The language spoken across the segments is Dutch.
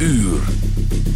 uur.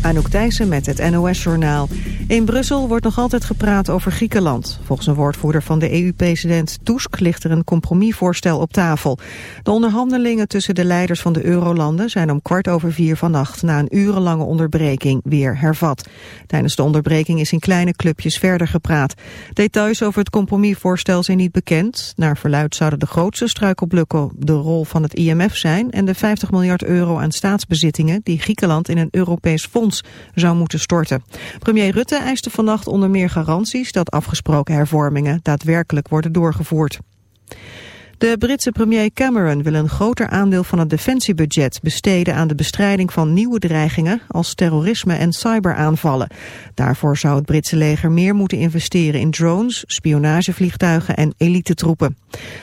Anouk Thijssen met het NOS-journaal. In Brussel wordt nog altijd gepraat over Griekenland. Volgens een woordvoerder van de EU-president Tusk ligt er een compromisvoorstel op tafel. De onderhandelingen tussen de leiders van de eurolanden zijn om kwart over vier vannacht na een urenlange onderbreking weer hervat. Tijdens de onderbreking is in kleine clubjes verder gepraat. Details over het compromisvoorstel zijn niet bekend. Naar verluid zouden de grootste struikelblokken de rol van het IMF zijn en de 50 miljard euro aan staatsbezittingen die Griekenland in een Europees fonds zou moeten storten. Premier Rutte eiste vannacht onder meer garanties dat afgesproken hervormingen daadwerkelijk worden doorgevoerd. De Britse premier Cameron wil een groter aandeel van het defensiebudget besteden aan de bestrijding van nieuwe dreigingen als terrorisme en cyberaanvallen. Daarvoor zou het Britse leger meer moeten investeren in drones, spionagevliegtuigen en elitetroepen.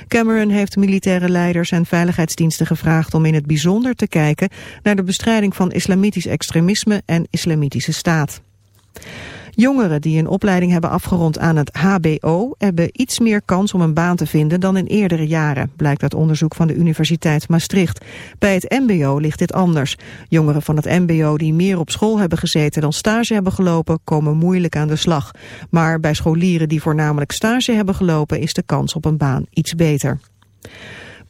Cameron heeft militaire leiders en veiligheidsdiensten gevraagd om in het bijzonder te kijken naar de bestrijding van islamitisch extremisme en islamitische staat. Jongeren die een opleiding hebben afgerond aan het HBO hebben iets meer kans om een baan te vinden dan in eerdere jaren, blijkt uit onderzoek van de Universiteit Maastricht. Bij het mbo ligt dit anders. Jongeren van het mbo die meer op school hebben gezeten dan stage hebben gelopen, komen moeilijk aan de slag. Maar bij scholieren die voornamelijk stage hebben gelopen is de kans op een baan iets beter.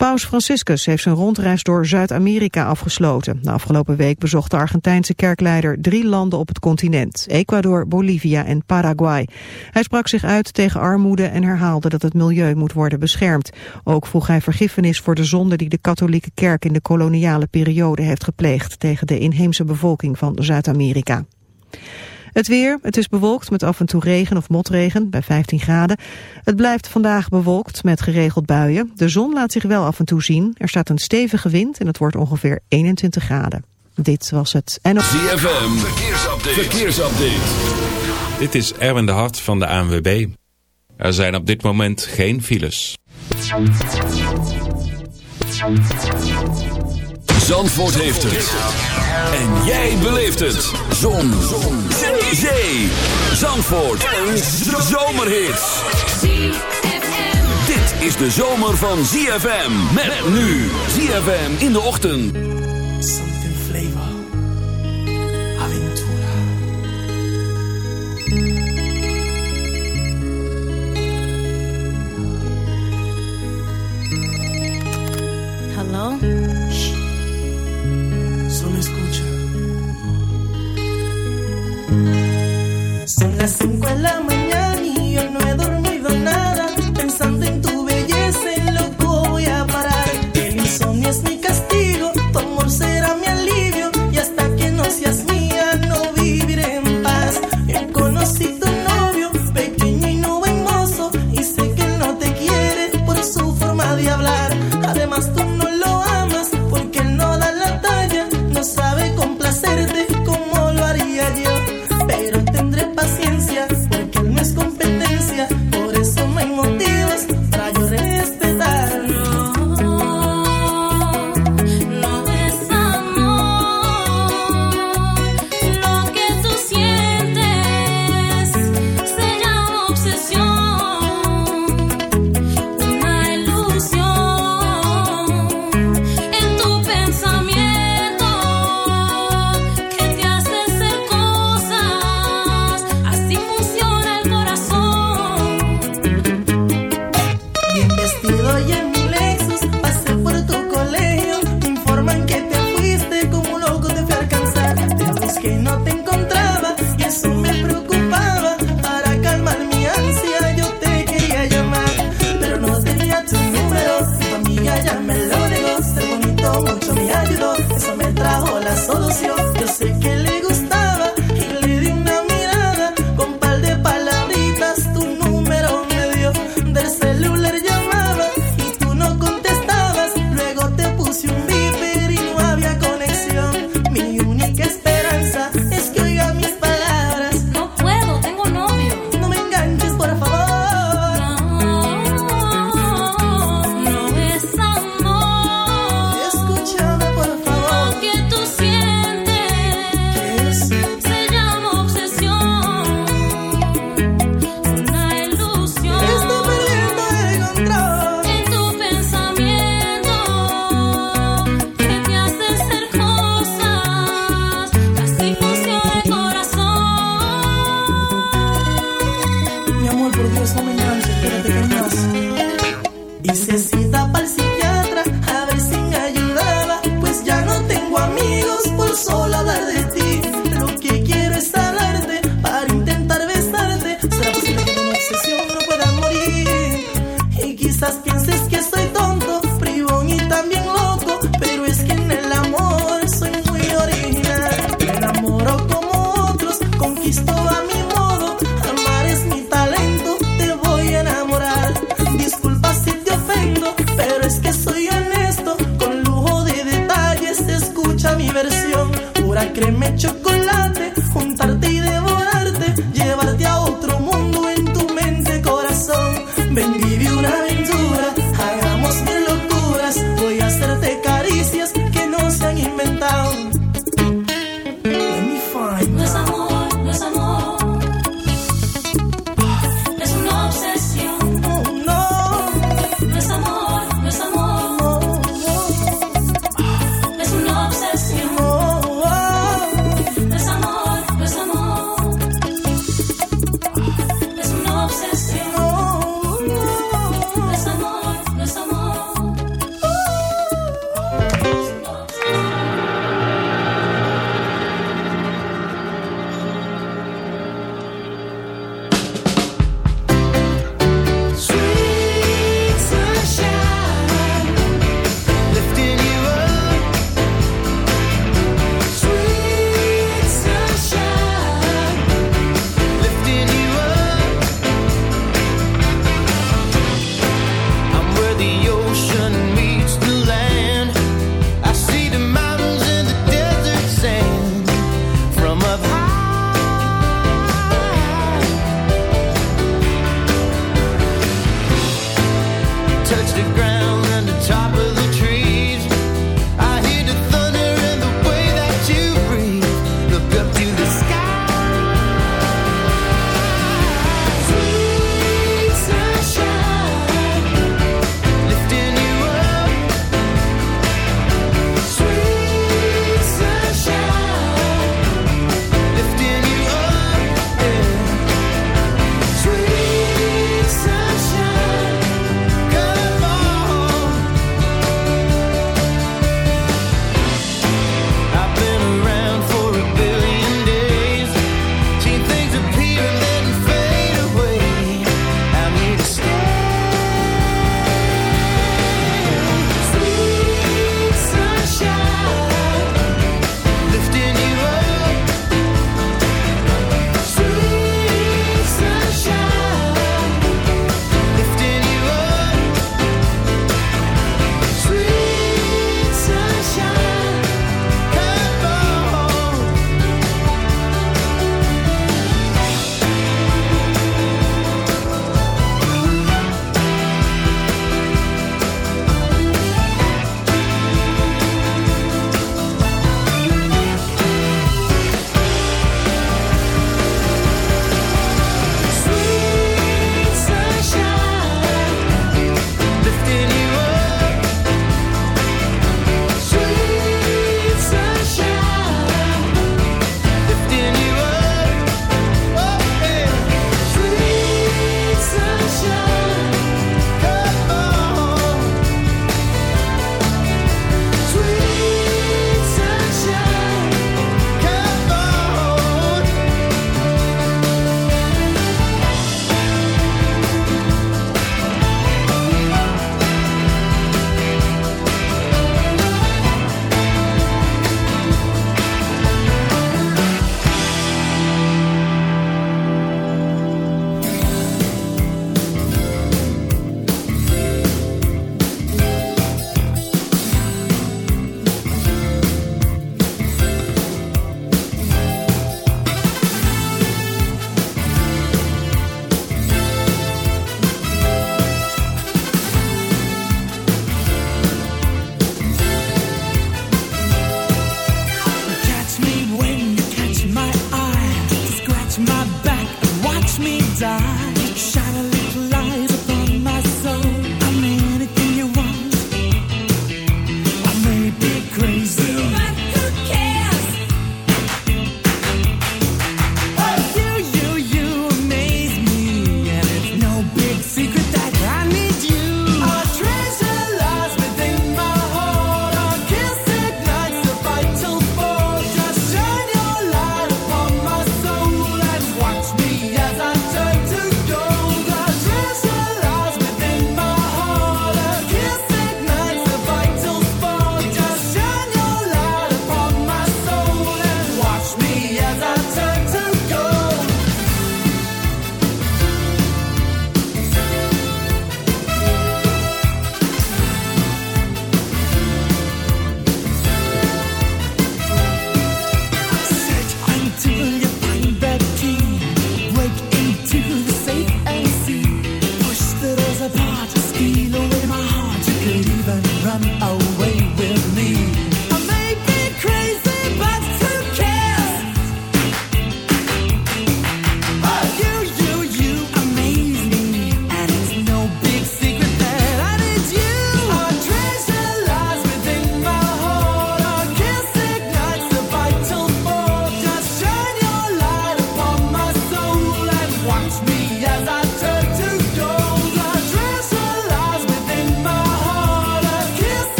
Paus Franciscus heeft zijn rondreis door Zuid-Amerika afgesloten. De afgelopen week bezocht de Argentijnse kerkleider drie landen op het continent. Ecuador, Bolivia en Paraguay. Hij sprak zich uit tegen armoede en herhaalde dat het milieu moet worden beschermd. Ook vroeg hij vergiffenis voor de zonde die de katholieke kerk in de koloniale periode heeft gepleegd tegen de inheemse bevolking van Zuid-Amerika. Het weer, het is bewolkt met af en toe regen of motregen bij 15 graden. Het blijft vandaag bewolkt met geregeld buien. De zon laat zich wel af en toe zien. Er staat een stevige wind en het wordt ongeveer 21 graden. Dit was het NOS. ZFM, verkeersupdate. verkeersupdate. Dit is Erwin de Hart van de ANWB. Er zijn op dit moment geen files. Zandvoort heeft het. En jij beleeft het. Zon. Zon. Zee. Zee. Zandvoort. Een zomerhit. Dit is de zomer van ZFM. Met nu. ZFM in de ochtend. Something flavor. Aventura. Hello? Las 5 de la mañana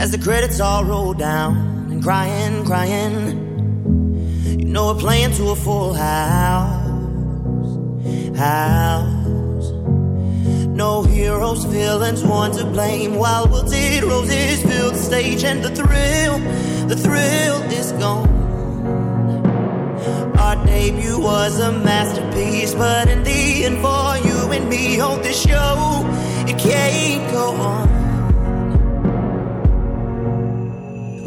As the credits all roll down and crying, crying, you know we're playing to a full house, house. No heroes, villains, one to blame. While wilted roses fill the stage, and the thrill, the thrill is gone. Our debut was a masterpiece, but in the end, for you and me, hold this show, it can't go on.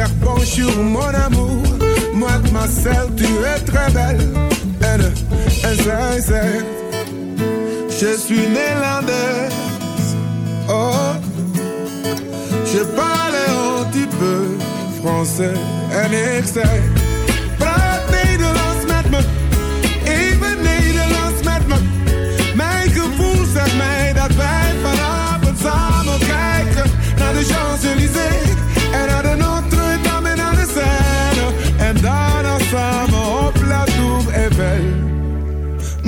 serpent mon amour. Moi de ma selle, tu es très belle. N, S, S, Z. Je suis néerlandaise. Oh, je parle un petit peu français. N, X,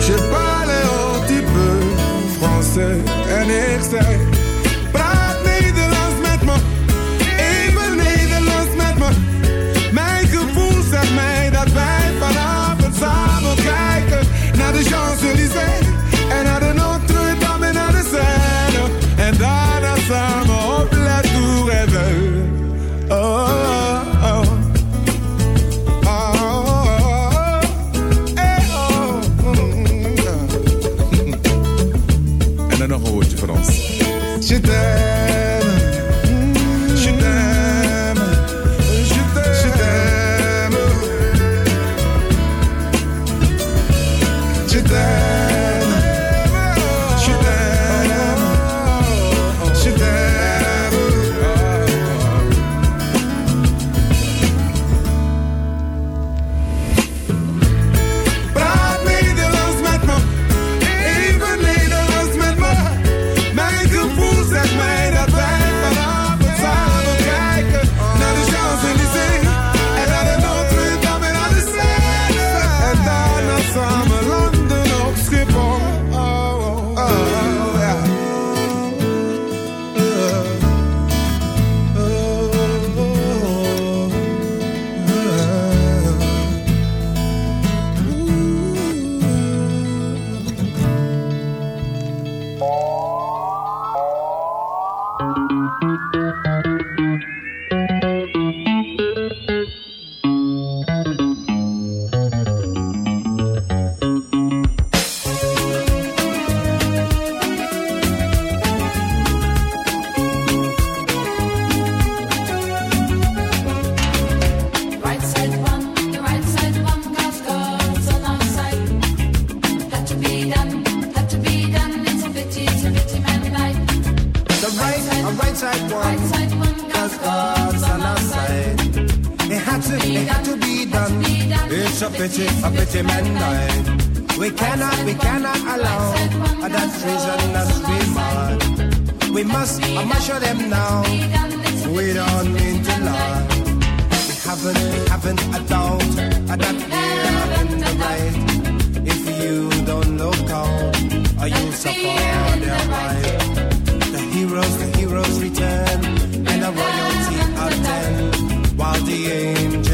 je parlais un petit peu français, en must, I must show them now. We don't mean to lie. We haven't, haven't a doubt that we haven't the right. If you don't look out, or you'll suffer their right. The heroes, the heroes return, and the royalty attend, while the angels.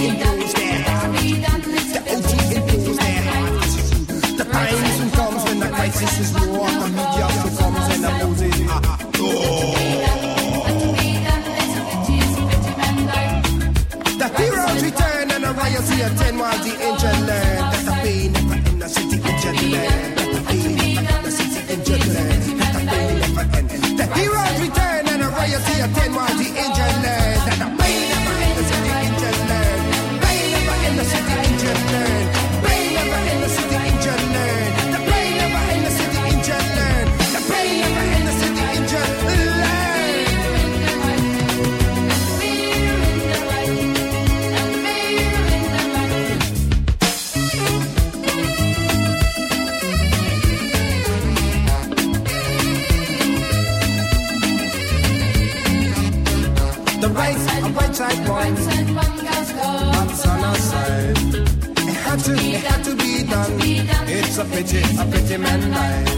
tiempo. side one. One on our side. It had to, it had to be done. It's a pity, a pity man life.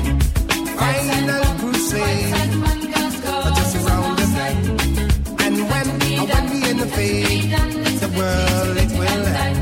Final crusade. Just around the bend. And when, when we in the fade, the world it will end.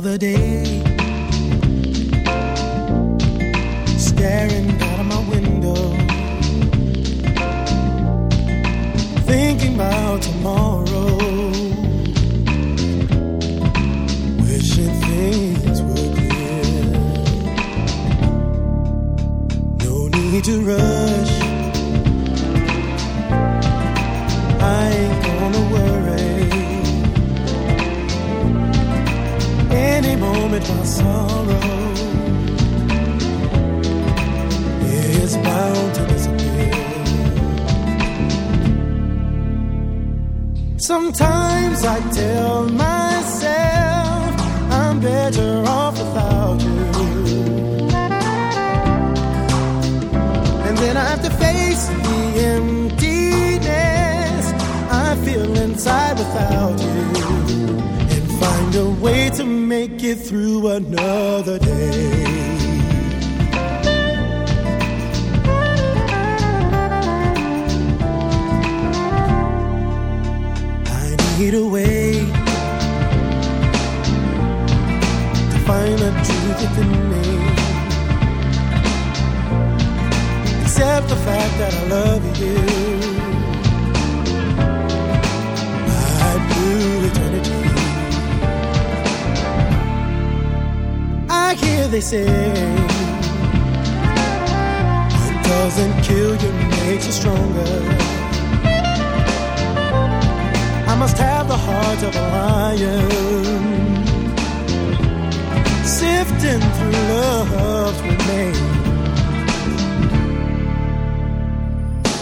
another day.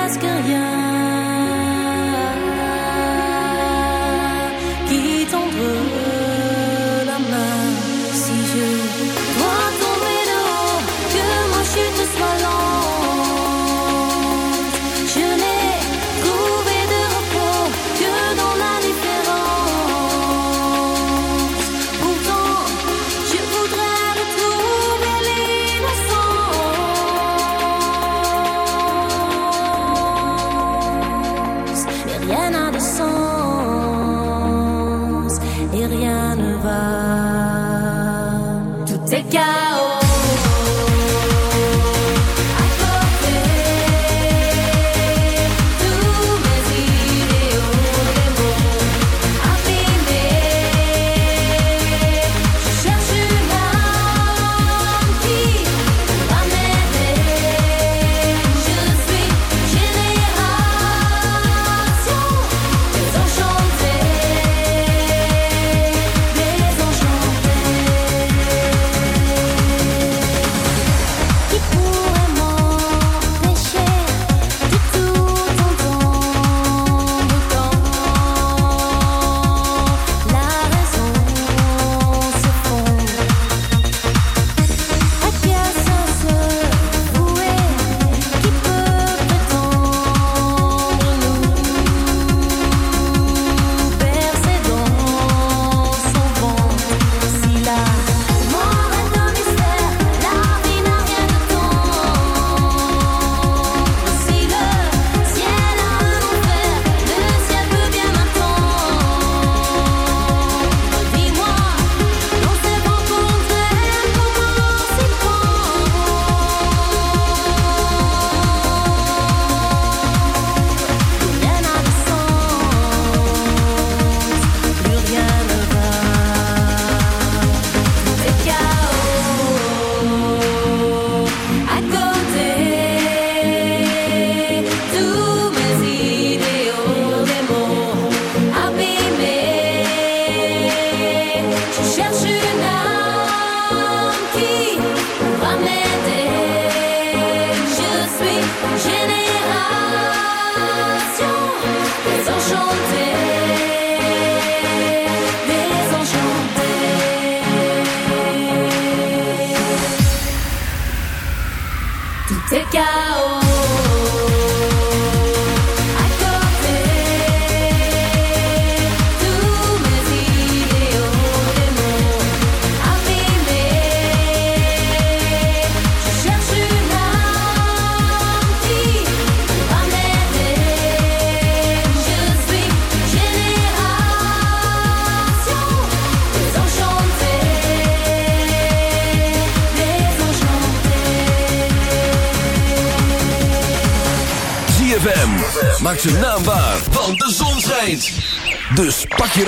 masque rien.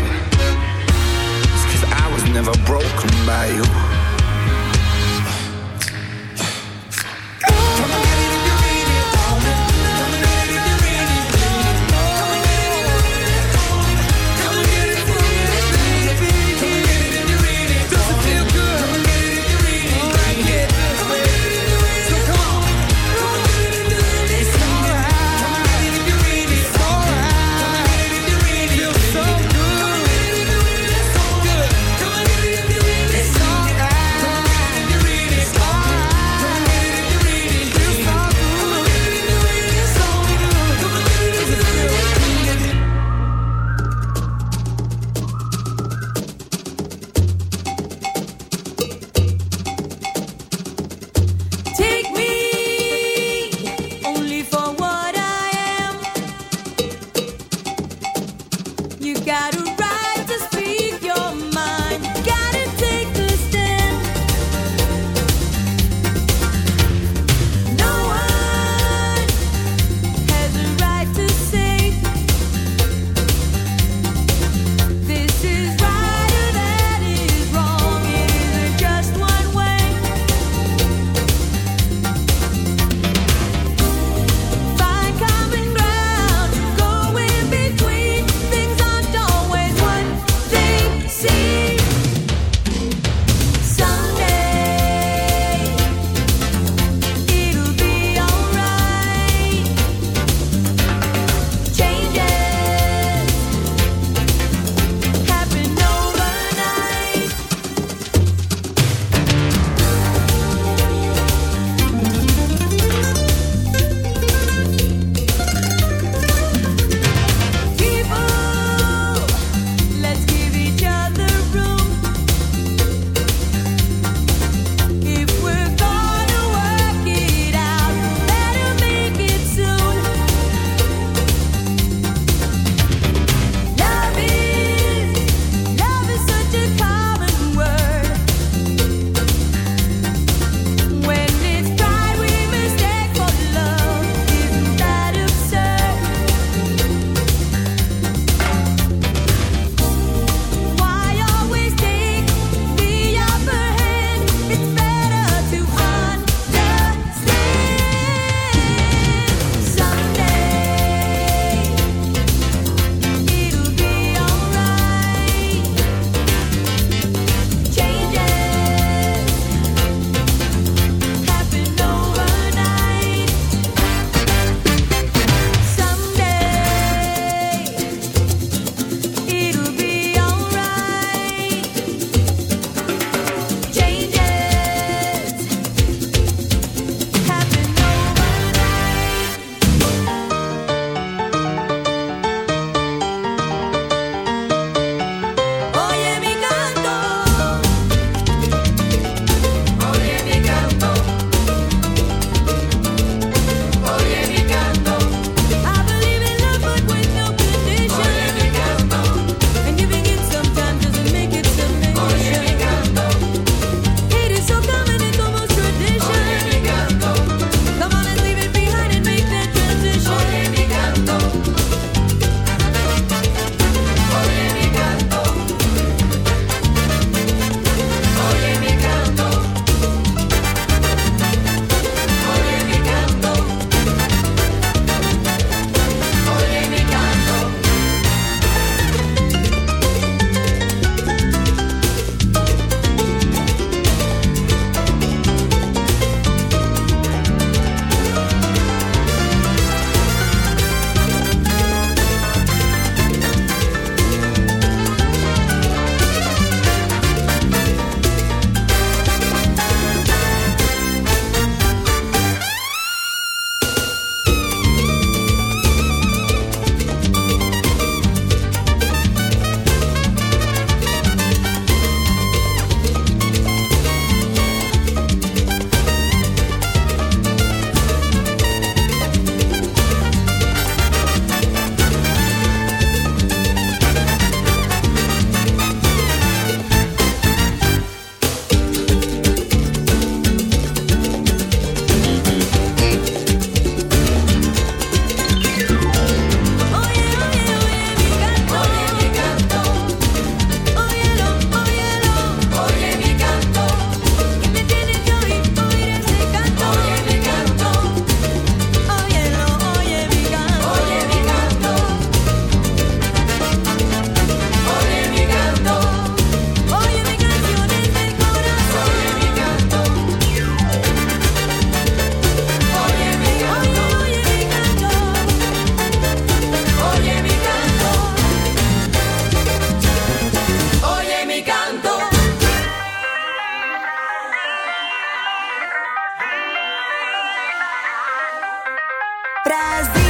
baby. It's cause I was never broken by you. detrás the.